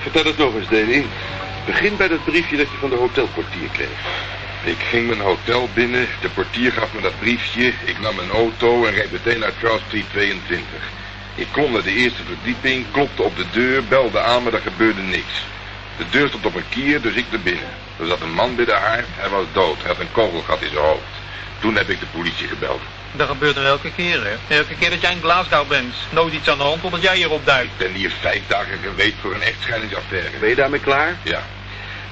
Vertel het nog eens, Davy. Begin bij dat briefje dat je van de hotelportier kreeg. Ik ging mijn hotel binnen, de portier gaf me dat briefje, ik nam mijn auto en reed meteen naar Charles Street 22. Ik klom naar de eerste verdieping, klopte op de deur, belde aan, maar er gebeurde niks. De deur stond op een kier, dus ik naar binnen. Er zat een man bij de haard, hij was dood, hij had een kogelgat in zijn hoofd. Toen heb ik de politie gebeld. Dat gebeurt er elke keer, hè? Elke keer dat jij in Glasgow bent. Nooit iets aan de hand totdat jij hier opduikt. Ik ben hier vijf dagen geweest voor een echtscheidingsaffaire. Ben je daarmee klaar? Ja,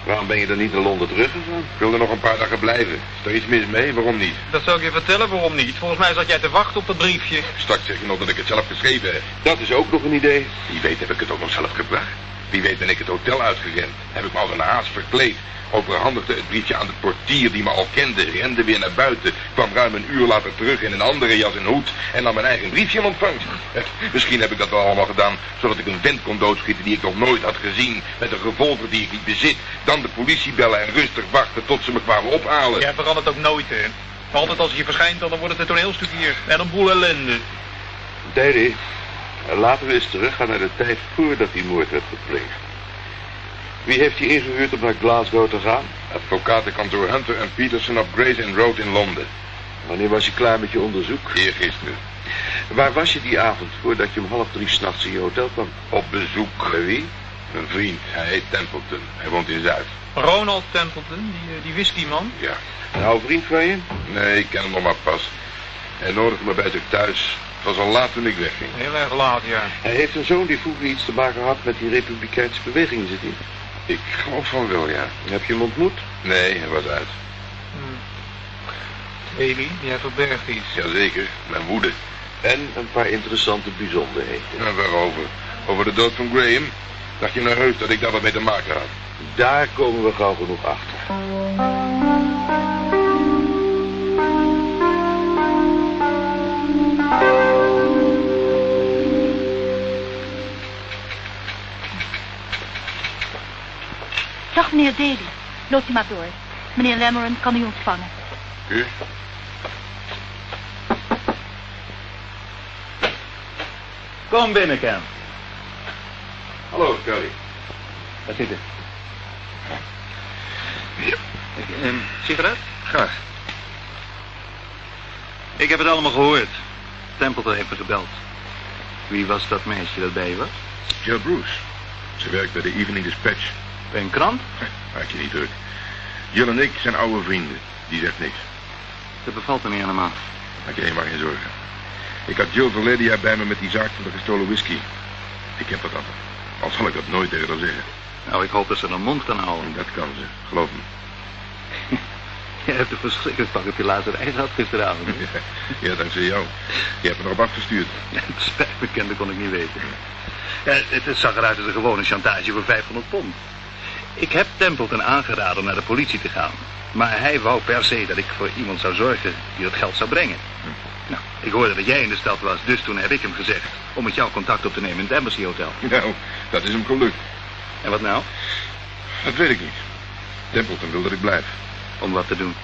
Waarom ben je dan niet naar Londen teruggegaan? ik wilde nog een paar dagen blijven. Is er iets mis mee? Waarom niet? Dat zal ik je vertellen waarom niet. Volgens mij zat jij te wachten op dat briefje. Straks zeg je nog dat ik het zelf geschreven heb. Dat is ook nog een idee. Wie weet heb ik het ook nog zelf gebracht. Wie weet ben ik het hotel uitgerend. Heb ik me als een haas verkleed. Overhandigde het briefje aan de portier die me al kende. Rende weer naar buiten. Kwam ruim een uur later terug in een andere jas en hoed. En nam mijn eigen briefje in ontvangst. Eh, Misschien heb ik dat wel allemaal gedaan. Zodat ik een vent kon doodschieten die ik nog nooit had gezien. Met een revolver die ik niet bezit. Dan de politie bellen en rustig wachten tot ze me kwamen ophalen. Jij verandert ook nooit, hè? Altijd als je verschijnt, dan wordt het een toneelstuk hier. En een boel ellende. Davy, laten we eens teruggaan naar de tijd voordat die moord werd gepleegd. Wie heeft je ingehuurd om naar Glasgow te gaan? Advocatenkantoor Hunter en Peterson op Gray's Inn Road in Londen. Wanneer was je klaar met je onderzoek? Eergisteren. Waar was je die avond voordat je om half drie s'nachts in je hotel kwam? Op bezoek. Bij wie? Een vriend. Hij heet Templeton. Hij woont in Zuid. Ronald Templeton, die, eh, die whiskyman. Ja. Een oude vriend van je? Nee, ik ken hem nog maar pas. Hij nodigde me bij zich thuis. Het was al laat toen ik wegging. Heel erg laat, ja. Hij heeft een zoon die vroeger iets te maken had met die republikeinse beweging, zit hij. Ik geloof van wel, ja. Heb je hem ontmoet? Nee, hij was uit. Ely, jij verbergt iets. Jazeker, mijn woede. En een paar interessante bijzonderheden. En waarover? Over de dood van Graham? Dacht je nou heus dat ik daar wat mee te maken had? Daar komen we gauw genoeg achter. Dag, meneer Daly. Loopt u maar door. Meneer Lammeren kan u ontvangen. U? Kom binnen, Ken. Hallo, Scully. Ga zitten. Ja. Een sigaret? Graag. Ik heb het allemaal gehoord. Templeton heeft me gebeld. Wie was dat meisje dat bij je was? Jill Bruce. Ze werkt bij de Evening Dispatch. Bij een krant? Maak je niet druk. Jill en ik zijn oude vrienden. Die zegt niks. Dat bevalt me niet helemaal. Maak je helemaal geen zorgen. Ik had Jill verleden jaar bij me met die zaak van de gestolen whisky. Ik heb aan haar. Al zal ik dat nooit tegen haar zeggen. Nou, ik hoop dat ze een mond kan houden. Dat kan ze, geloof me. Je hebt een verschrikkelijk pak op je ei gehad gisteravond. Ja, dankzij jou. Je hebt me erop afgestuurd. Het spijt me, dat kon ik niet weten. Ja, het, het zag eruit als een gewone chantage voor 500 pond. Ik heb Templeton aangeraden naar de politie te gaan. Maar hij wou per se dat ik voor iemand zou zorgen die dat geld zou brengen. Nou, ik hoorde dat jij in de stad was, dus toen heb ik hem gezegd... om met jou contact op te nemen in het Embassy Hotel. Nou, dat is hem gelukt. En wat nou? Dat weet ik niet. Templeton wil dat ik blijf. Om wat te doen?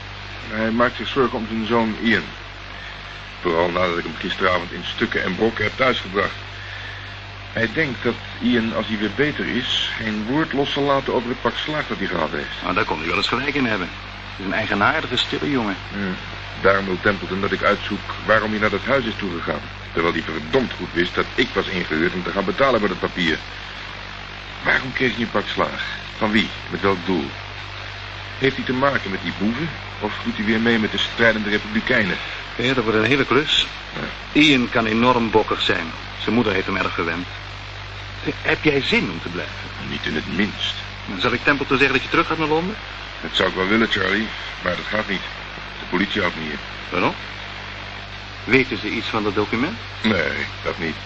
Hij maakt zich zorgen om zijn zoon Ian. Vooral nadat ik hem gisteravond in stukken en brokken heb thuisgebracht. Hij denkt dat Ian, als hij weer beter is, geen woord los zal laten over het pak slaag dat hij gehad heeft. Nou, daar kon hij wel eens gelijk in hebben. Het is een eigenaardige, stille jongen. Ja. Daarom wil Templeton dat ik uitzoek waarom hij naar dat huis is toegegaan. Terwijl hij verdomd goed wist dat ik was ingehuurd om te gaan betalen voor het papier. Waarom kreeg hij een pak slaag? Van wie? Met welk doel? Heeft hij te maken met die boeven? Of doet hij weer mee met de strijdende republikeinen? Ja, dat wordt een hele klus. Ian kan enorm bokkig zijn. Zijn moeder heeft hem erg gewend. Heb jij zin om te blijven? Niet in het minst. Dan zal ik Templeton zeggen dat je terug gaat naar Londen? Dat zou ik wel willen, Charlie. Maar dat gaat niet. De politie houdt me hier. Waarom? Weten ze iets van dat document? Nee, dat niet.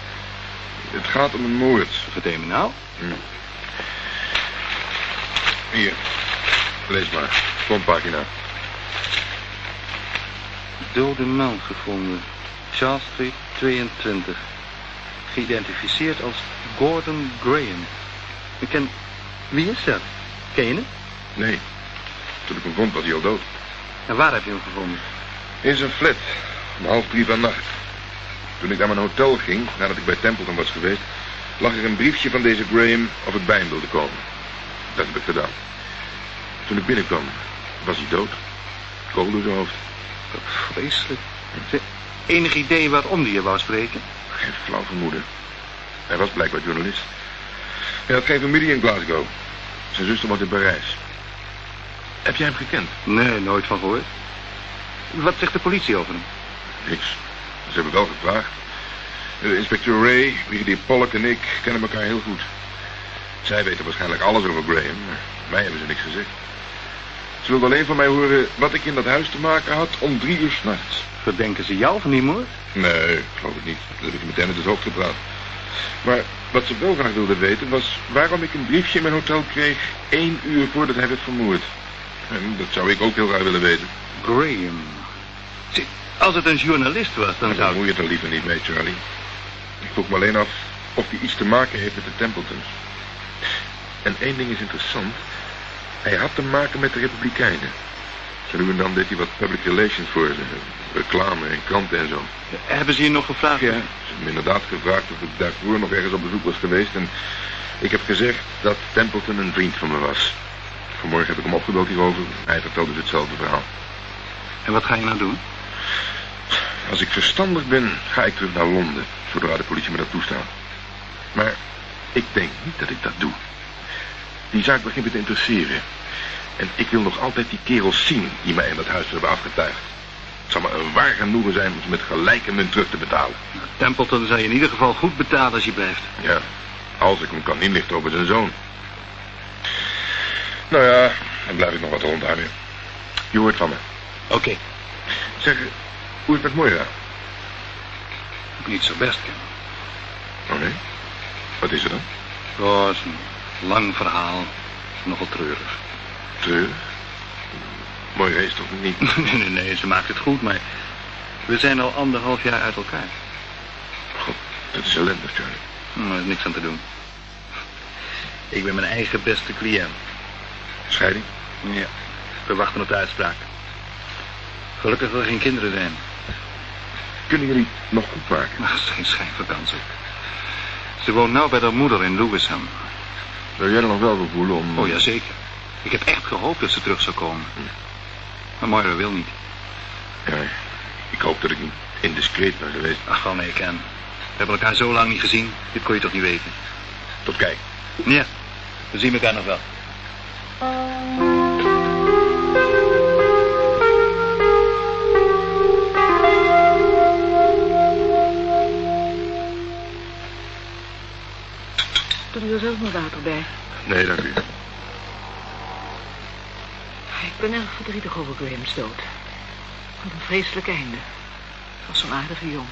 Het gaat om een moord. Vertel me nou. Hier. Lees maar. Frontpagina. Dode man gevonden. Charles Street 22. Geïdentificeerd als Gordon Graham. Ik ken... Wie is dat? Ken je hem? Nee. Toen ik hem vond was hij al dood. En waar heb je hem gevonden? In zijn flat. Om half drie van nacht. Toen ik naar mijn hotel ging, nadat ik bij Templeton was geweest, lag er een briefje van deze Graham of ik bij hem wilde komen. Dat heb ik gedaan. Toen ik binnenkwam, was hij dood. Kogel door zijn hoofd. Vreselijk. Enig idee waarom die je wou spreken? Geen flauw vermoeden. Hij was blijkbaar journalist. Hij had geen familie in Glasgow. Zijn zuster woont in Parijs. Heb jij hem gekend? Nee, nooit van gehoord. Wat zegt de politie over hem? Niks. Ze hebben wel gevraagd. Inspecteur Ray, brigadier Pollock en ik kennen elkaar heel goed. Zij weten waarschijnlijk alles over Graham, maar mij hebben ze niks gezegd. Ze wilden alleen van mij horen wat ik in dat huis te maken had om drie uur s'nachts. Verdenken ze jou van die moord? Nee, geloof ik niet. Dat heb ik meteen met het hoofd gepraat. Maar wat ze wel graag wilden weten was waarom ik een briefje in mijn hotel kreeg één uur voordat hij werd vermoord. En dat zou ik ook heel graag willen weten. Graham. Zie, als het een journalist was, dan zou... bemoei je het er liever niet mee, Charlie. Ik vroeg me alleen af of hij iets te maken heeft met de Templetons. En één ding is interessant. Hij had te maken met de Republikeinen. Zo nu en dan deed hij wat public relations voor ze. Reclame en kranten en zo. Hebben ze je nog gevraagd? Ja, ze hebben me inderdaad gevraagd of ik daarvoor nog ergens op bezoek was geweest. En ik heb gezegd dat Templeton een vriend van me was. Vanmorgen heb ik hem opgebeld hierover. Hij vertelde dus hetzelfde verhaal. En wat ga je nou doen? Als ik verstandig ben, ga ik terug naar Londen, zodra de politie me dat toestaat. Maar ik denk niet dat ik dat doe. Die zaak begint me te interesseren. En ik wil nog altijd die kerels zien die mij in dat huis hebben afgetuigd. Het zal me een waar genoegen zijn om ze met gelijke munt terug te betalen. Templeton zal je in ieder geval goed betalen als je blijft. Ja, als ik hem kan inlichten over zijn zoon. Nou ja, dan blijf ik nog wat rondhangen. Je hoort van me. Oké. Zeg, hoe is het met Moira? Niet zo best, Ken. Oh nee? Wat is er dan? Oh, het is een lang verhaal. Nogal treurig. Treurig? Moira is toch niet... nee, nee, nee, ze maakt het goed, maar... We zijn al anderhalf jaar uit elkaar. God, dat is ellendig, Charlie. Hm, Er is niks aan te doen. Ik ben mijn eigen beste cliënt. Scheiding? Ja. We wachten op de uitspraak. Gelukkig dat er geen kinderen zijn. Kunnen jullie nog goed maken? Dat is geen schijn van kans ook. Ze woont nou bij haar moeder in Lewisham. Zou jij er nog wel voor voelen om... Oh ja, zeker. Ik heb echt gehoopt dat ze terug zou komen. Maar Moira wil niet. Ja, ik hoop dat ik niet indiscreet ben geweest. Ach, wel nee, Ken. We hebben elkaar zo lang niet gezien. Dit kon je toch niet weten? Tot kijk. Ja, we zien elkaar nog wel. Zelf maar water bij. Nee, dank u. Ik ben erg verdrietig over Graham's dood. Wat een vreselijk einde. Was zo'n aardige jong.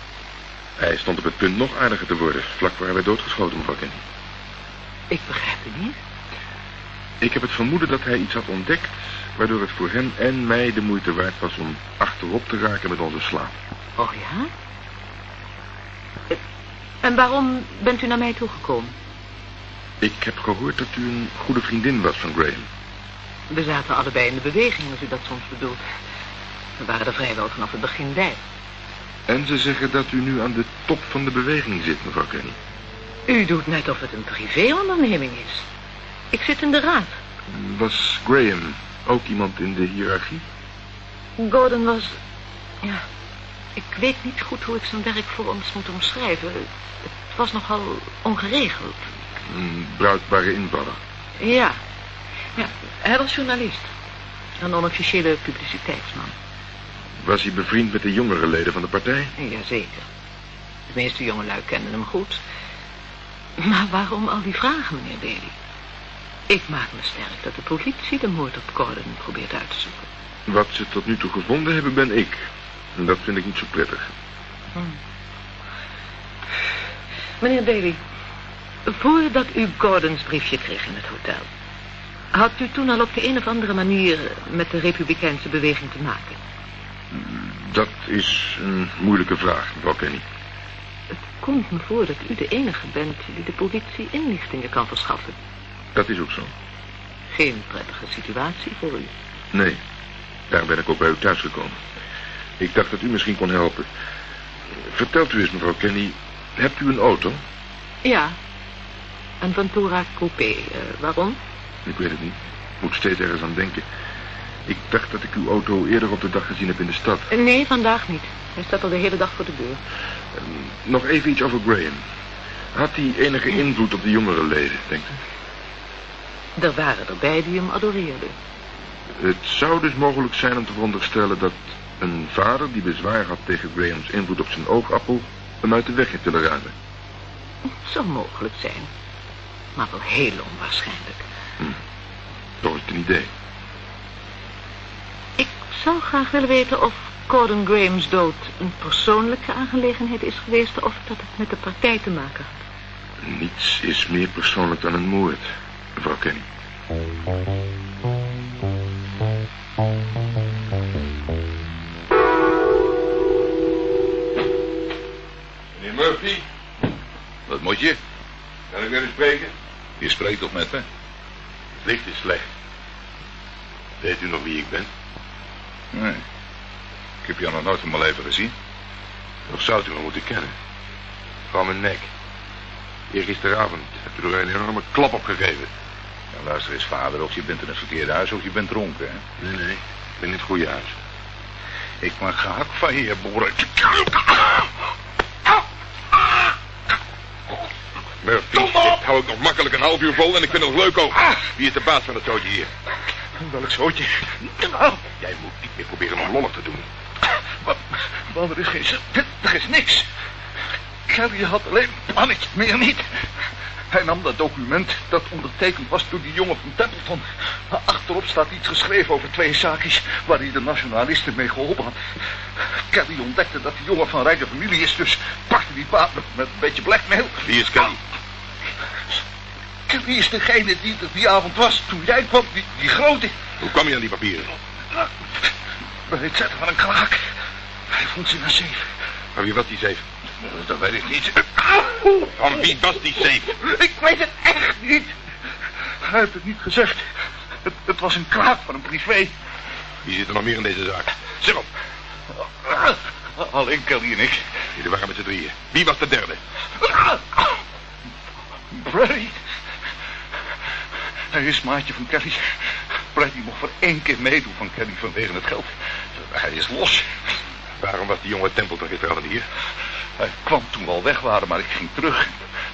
Hij stond op het punt nog aardiger te worden, vlak voor hij werd doodgeschoten, mevrouw Kenny. Ik begrijp het niet. Ik heb het vermoeden dat hij iets had ontdekt... waardoor het voor hem en mij de moeite waard was om achterop te raken met onze slaap. Oh ja? En waarom bent u naar mij toegekomen? Ik heb gehoord dat u een goede vriendin was van Graham. We zaten allebei in de beweging, als u dat soms bedoelt. We waren er vrijwel vanaf het begin bij. En ze zeggen dat u nu aan de top van de beweging zit, mevrouw Kenny. U doet net of het een privéonderneming is. Ik zit in de raad. Was Graham ook iemand in de hiërarchie? Gordon was... Ja, ik weet niet goed hoe ik zijn werk voor ons moet omschrijven. Het was nogal ongeregeld. Een bruikbare invaller. Ja. ja, hij was journalist. Een onofficiële publiciteitsman. Was hij bevriend met de jongere leden van de partij? Jazeker. De meeste jongelui kenden hem goed. Maar waarom al die vragen, meneer Bailey? Ik maak me sterk dat de politie de moord op Gordon probeert uit te zoeken. Wat ze tot nu toe gevonden hebben, ben ik. En dat vind ik niet zo prettig. Meneer Bailey, voordat u Gordons briefje kreeg in het hotel... had u toen al op de een of andere manier met de republikeinse beweging te maken? Dat is een moeilijke vraag, mevrouw Kenny. Het komt me voor dat u de enige bent die de politie inlichtingen kan verschaffen. Dat is ook zo. Geen prettige situatie voor u. Nee, daar ben ik ook bij u thuisgekomen. Ik dacht dat u misschien kon helpen. Vertelt u eens, mevrouw Kenny, hebt u een auto? Ja, een Ventura Coupé. Eh, waarom? Ik weet het niet. Moet steeds ergens aan denken. Ik dacht dat ik uw auto eerder op de dag gezien heb in de stad. Eh, Nee, vandaag niet. Hij staat al de hele dag voor de deur. Ehm, nog even iets over Graham. Had hij enige invloed op de jongere leden, denkt u? Er waren erbij die hem adoreerden. Het zou dus mogelijk zijn om te veronderstellen dat een vader die bezwaar had tegen Graham's invloed op zijn oogappel hem uit de weg heeft willen ruimen. Zou mogelijk zijn. Maar wel heel onwaarschijnlijk. Toch is het een idee. Ik zou graag willen weten of Gordon Graham's dood een persoonlijke aangelegenheid is geweest... of dat het met de partij te maken had. Niets is meer persoonlijk dan een moord, mevrouw Kenny. Meneer Murphy, Wat moet je? kan ik even spreken? Je spreekt toch met me? Het licht is slecht. Weet u nog wie ik ben? Nee. Ik heb jou nog nooit in mijn leven gezien. Of zou u me moeten kennen? Van mijn nek. Eergisteravond hebt u er een enorme klap op gegeven. Nou, luister eens, vader. Of je bent in het verkeerde huis of je bent dronken, hè? Nee, nee. Ik ben in het goede huis. Ik maak gehak van je, boer. Murphy, dit hou ik nog makkelijk een half uur vol en ik vind het leuk ook. Wie is de baas van het zootje hier? Welk zootje? Jij moet niet meer proberen om lollig te doen. Want er is geen... Er is niks. Kelly had alleen mannetje, meer niet. Hij nam dat document dat ondertekend was door die jongen van Templeton. Maar achterop staat iets geschreven over twee zaakjes waar hij de nationalisten mee geholpen had. Kelly ontdekte dat die jongen van rijke familie is, dus pakte die paap met, een beetje blackmail. Wie is Kelly? Kelly is degene die er die avond was toen jij kwam, die, die grote. Hoe kwam je aan die papieren? Bij het zetten van een kraak. Hij vond ze in een safe. Van wie was die safe? Dat weet ik niet. Van wie was die safe? Ik weet het echt niet. Hij heeft het niet gezegd. Het, het was een kraak van een privé. Wie zit er nog meer in deze zaak? Zeg op. Alleen Kelly en ik. Jullie waren met z'n drieën. Wie was de derde? Brady. Hij is maatje van Kelly. Brady mocht voor één keer meedoen van Kelly vanwege het geld. Hij is los. Waarom was die jonge Templeton gisteravond hier? Hij kwam toen we al weg waren, maar ik ging terug.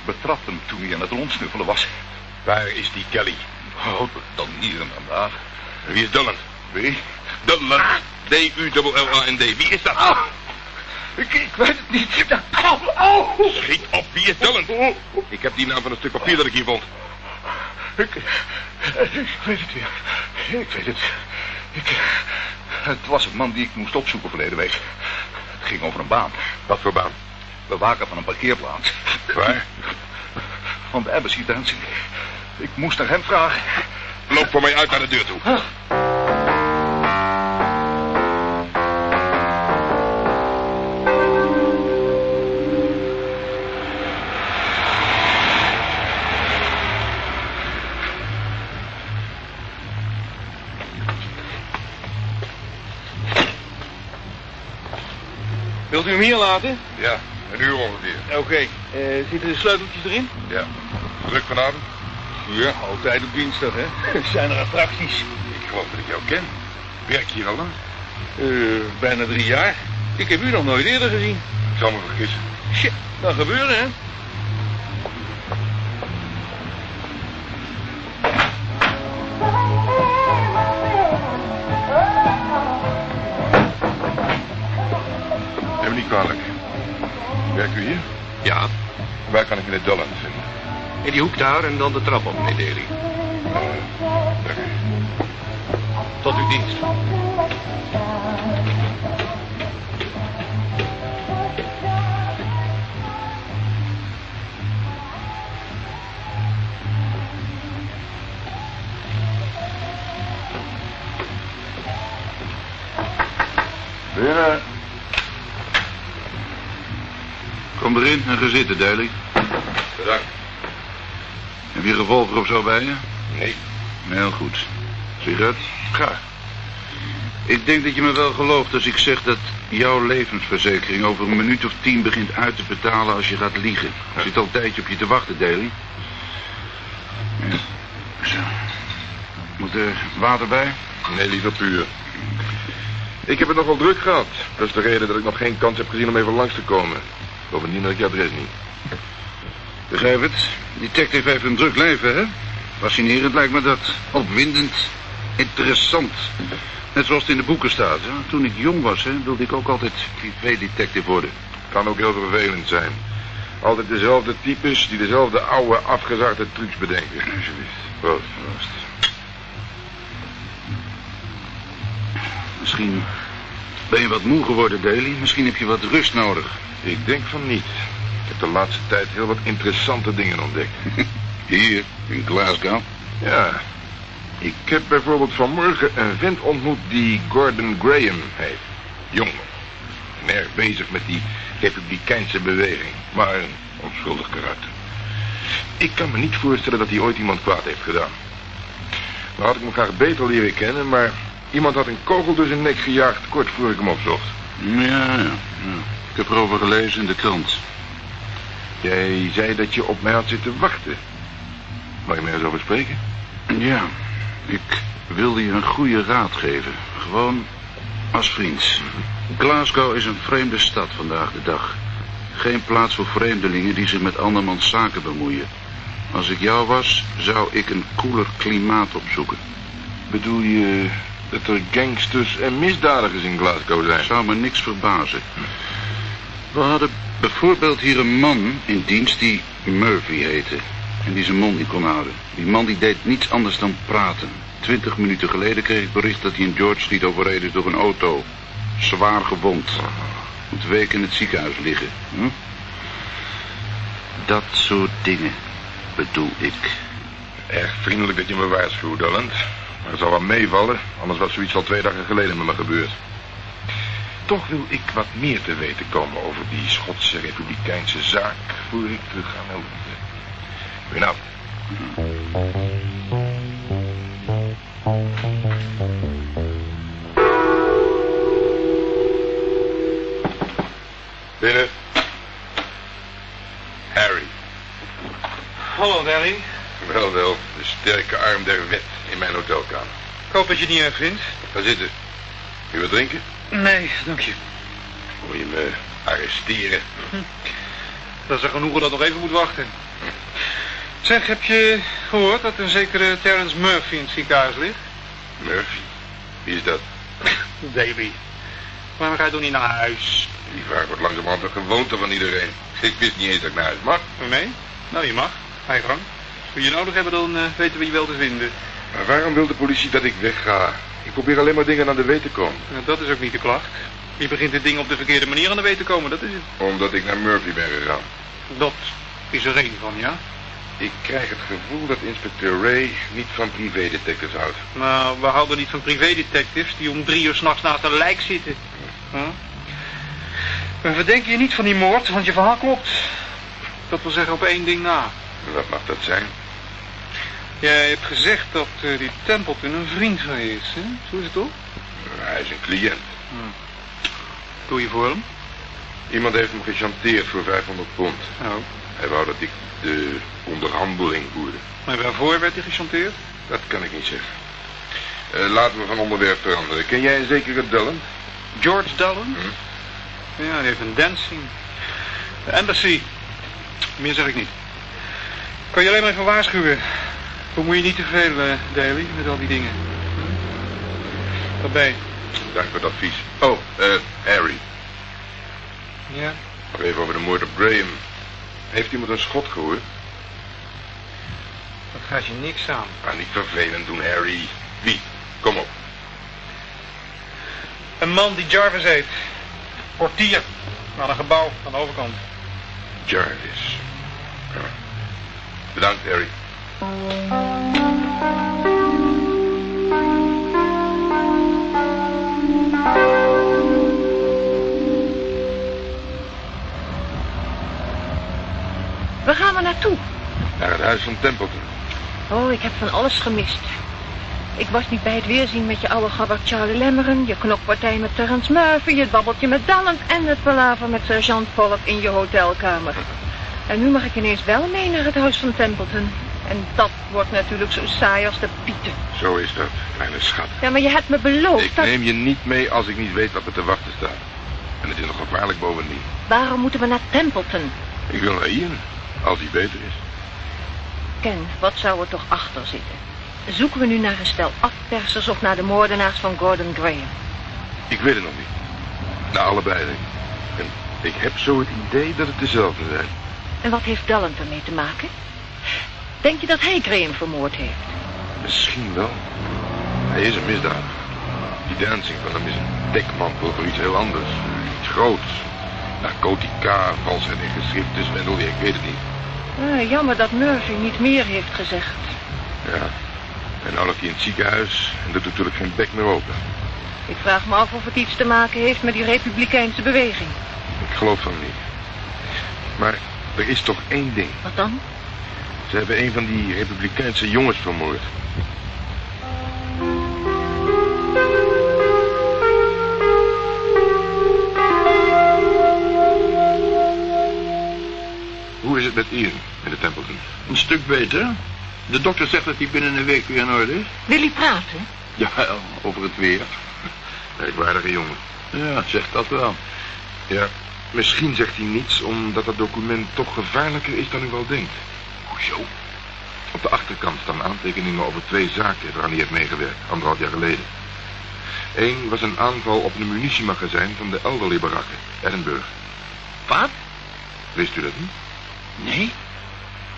Betrapte hem toen hij aan het rondsnuffelen was. Waar is die Kelly? Oh, dan hier en dan daar. Wie is Dullen? Wie? Dullen. D-U-L-L-A-N-D. Wie is dat? Ik, ik weet het niet. Au. Schiet op, wie is Dullen? Ik heb die naam van een stuk papier dat ik hier vond. Ik, ik weet het weer. Ik weet het. Ik, het was een man die ik moest opzoeken verleden week. Het ging over een baan. Wat voor baan? Bewaker van een parkeerplaats. Waar? Van de Embassy Dancing. Ik moest naar hem vragen. Loop voor mij uit naar de deur toe. Wilt u hem hier laten? Ja, een uur ongeveer. Oké. Eh, zitten de sleuteltjes erin? Ja. Druk vanavond? Ja, altijd op dinsdag, hè? Zijn er attracties? Ik geloof dat ik jou ken. Werk je hier al lang? Eh, bijna drie jaar. Ik heb u nog nooit eerder gezien. Ik zal me vergissen. Shit, dat gebeuren, hè? Kan ik meneer Dullen vinden? in die hoek daar en dan de trap op, meneer Daly. Dank u. Tot uw dienst. Binnen. Kom erin en ga zitten, Daly. Bedankt. Heb je revolver of zo bij je? Nee. Heel goed. Sigaret? Graag. Ik denk dat je me wel gelooft als ik zeg dat jouw levensverzekering over een minuut of tien begint uit te betalen als je gaat liegen. Ik zit al een tijdje op je te wachten, Daly. Ja. Zo. Moet er water bij? Nee, liever puur. Ik heb het nogal druk gehad. Dat is de reden dat ik nog geen kans heb gezien om even langs te komen. Bovendien had ik je adres niet. Begrijp het. Detective heeft een druk leven, hè? Fascinerend lijkt me dat. Opwindend. Interessant. Net zoals het in de boeken staat. Hè? Toen ik jong was, hè, wilde ik ook altijd privédetective worden. Kan ook heel vervelend zijn. Altijd dezelfde types die dezelfde oude afgezakte trucs bedenken. Alsjeblieft. Proost. Proost. Misschien ben je wat moe geworden, Daly. Misschien heb je wat rust nodig. Ik denk van niet. Ik heb de laatste tijd heel wat interessante dingen ontdekt. Hier, in Glasgow. Ja. Ik heb bijvoorbeeld vanmorgen een vent ontmoet die Gordon Graham heet. Jong. En erg bezig met die republikeinse beweging. Maar een onschuldig karakter. Ik kan me niet voorstellen dat hij ooit iemand kwaad heeft gedaan. Dan had ik hem graag beter leren kennen, maar iemand had een kogel door zijn nek gejaagd kort voor ik hem opzocht. Ja, ja, ja. Ik heb erover gelezen in de krant. Jij zei dat je op mij had zitten wachten. Mag je mij eens over spreken? Ja, ik wilde je een goede raad geven. Gewoon als vriend. Glasgow is een vreemde stad vandaag de dag. Geen plaats voor vreemdelingen die zich met andermans zaken bemoeien. Als ik jou was, zou ik een koeler klimaat opzoeken. Bedoel je dat er gangsters en misdadigers in Glasgow zijn? Zou me niks verbazen. We hadden bijvoorbeeld hier een man in dienst die Murphy heette. En die zijn mond niet kon houden. Die man die deed niets anders dan praten. Twintig minuten geleden kreeg ik bericht dat hij in George Street overreden is door een auto. Zwaar gewond. Moet weken in het ziekenhuis liggen. Hm? Dat soort dingen bedoel ik. Erg vriendelijk dat je me waarschuwt, Dolland. Maar zal wel meevallen, anders was zoiets al twee dagen geleden met me gebeurd. Toch wil ik wat meer te weten komen over die Schotse republikeinse zaak... voor ik terug ga naar Londen. Goedenavond. Binnen. Harry. Hallo, Danny. Wel, wel. De sterke arm der wet in mijn hotelkamer. Ik hoop dat je het niet erg vindt. Ga zitten. Wil je wat drinken? Nee, dank je. Wil je me arresteren? Dat is een genoegen dat nog even moet wachten. Zeg, heb je gehoord dat een zekere Terence Murphy in het ziekenhuis ligt? Murphy? Wie is dat? Davy. Waarom ga je toch niet naar huis? Die vraag wordt langzamerhand een gewoonte van iedereen. Ik wist niet eens dat ik naar huis mag. Nee? Nou, je mag. Ga je gang. Als we je nodig hebben, dan eh, weten we je wel te vinden. Maar waarom wil de politie dat ik wegga? Ik probeer alleen maar dingen aan de weet te komen. Nou, dat is ook niet de klacht. Je begint de dingen op de verkeerde manier aan de weet te komen, dat is het. Omdat ik naar Murphy ben gegaan. Dat is er één van, ja? Ik krijg het gevoel dat inspecteur Ray niet van privédetectives houdt. Nou, we houden niet van privédetectives die om drie uur s'nachts naast een lijk zitten. Huh? We verdenken je niet van die moord, want je verhaal klopt. Dat wil zeggen op één ding na. Wat mag dat zijn? Jij hebt gezegd dat eh, die Templeton een vriend van je is, hè? Zo is het toch? Hij is een cliënt. Doe je voor hem? Iemand heeft hem gechanteerd voor 500 pond. Oh. Hij wou dat ik de onderhandeling voerde. Maar waarvoor werd hij gechanteerd? Dat kan ik niet zeggen. Eh, laten we van onderwerp veranderen. Ken jij een zekere Dullen? George Dallin? Hm? Ja, die heeft een dancing. De embassy. Meer zeg ik niet. Kan je alleen maar even waarschuwen. Bemoei je niet te veel, eh, Daly, met al die dingen. Wat ben je? Dank voor het advies. Oh, eh, Harry. Ja? Nog even over de moord op Graham. Heeft iemand een schot gehoord? Dat gaat je niks aan. Ah, niet vervelend doen, Harry. Wie? Kom op. Een man die Jarvis heet. Portier. Aan een gebouw aan de overkant. Jarvis. Ja. Bedankt, Harry. Waar gaan we naartoe? Naar het huis van Templeton. Oh, ik heb van alles gemist. Ik was niet bij het weerzien met je oude gabber Charlie Lemmeren... je knokpartij met Terence Murphy, je babbeltje met Dalland... en het palaver met sergeant Pollock in je hotelkamer. En nu mag ik ineens wel mee naar het huis van Templeton. En dat wordt natuurlijk zo saai als de pieten. Zo is dat, kleine schat. Ja, maar je hebt me beloofd Ik dat... neem je niet mee als ik niet weet wat me te wachten staat. En het is nog gevaarlijk bovendien. Waarom moeten we naar Templeton? Ik wil naar Ian, als hij beter is. Ken, wat zou er toch achter zitten? Zoeken we nu naar een stel afpersers of naar de moordenaars van Gordon Graham? Ik weet het nog niet. Naar allebei. denk ik. En ik heb zo het idee dat het dezelfde zijn. En wat heeft Dalland ermee te maken? Denk je dat hij Graham vermoord heeft? Misschien wel. Hij is een misdadiger. Die dancing van hem is een dekmantel voor iets heel anders. Iets groots. Narcotica, valsheid in geschriften, zwendel, ja, ik weet het niet. Ah, jammer dat Murphy niet meer heeft gezegd. Ja. En nou ligt hij in het ziekenhuis en doet natuurlijk geen bek meer open. Ik vraag me af of het iets te maken heeft met die republikeinse beweging. Ik geloof van niet. Maar er is toch één ding. Wat dan? Ze hebben een van die republikeinse jongens vermoord. Hoe is het met Ian in de Templeton? Een stuk beter. De dokter zegt dat hij binnen een week weer in orde is. Wil hij praten? Ja, over het weer. Merkwaardige jongen. Ja, zegt dat wel. Ja, misschien zegt hij niets omdat dat document toch gevaarlijker is dan u wel denkt. Hoezo? Op de achterkant staan aantekeningen over twee zaken waaraan hij heeft meegewerkt, anderhalf jaar geleden. Eén was een aanval op een munitiemagazijn van de elderly barakken, Edinburgh. Wat? Wist u dat niet? Nee.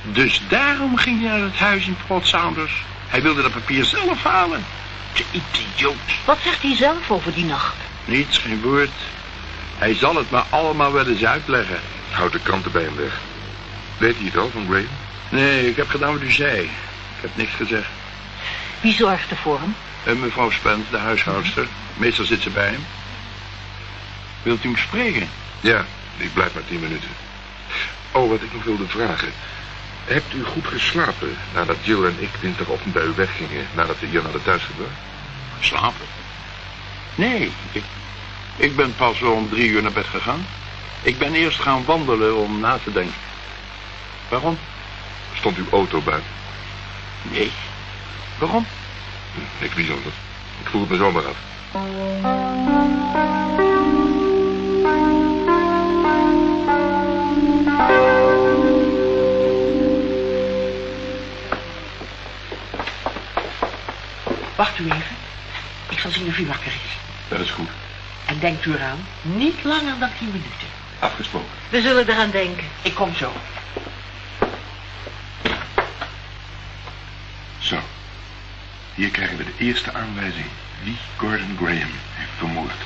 Dus daarom ging hij naar het huis in Port Saunders. Hij wilde dat papier zelf halen. Te idioot. Wat zegt hij zelf over die nacht? Niets, geen woord. Hij zal het maar allemaal wel eens uitleggen. Houd de kranten bij hem weg. Weet hij het al van Graham? Nee, ik heb gedaan wat u zei. Ik heb niks gezegd. Wie zorgt er voor hem? En mevrouw Spence, de huishoudster. Meestal zit ze bij hem. Wilt u hem spreken? Ja, ik blijf maar tien minuten. Oh, wat ik nog wilde vragen. Hebt u goed geslapen nadat Jill en ik dinsdagochtend bij u weggingen... nadat we hier naar de thuis gebracht? Slapen? Nee, ik, ik ben pas om drie uur naar bed gegaan. Ik ben eerst gaan wandelen om na te denken. Waarom? Stond uw auto buiten? Nee. Waarom? Niks bijzonders. Ik voel het me zomaar af. Wacht u even. Ik zal zien of u wakker is. Dat is goed. En denkt u eraan, niet langer dan tien minuten. Afgesproken. We zullen eraan denken. Ik kom zo. Zo. Hier krijgen we de eerste aanwijzing wie Gordon Graham heeft vermoord.